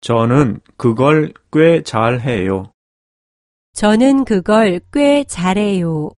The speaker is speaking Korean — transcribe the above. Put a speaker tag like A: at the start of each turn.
A: 저는 그걸 꽤 잘해요.
B: 저는 그걸 꽤 잘해요.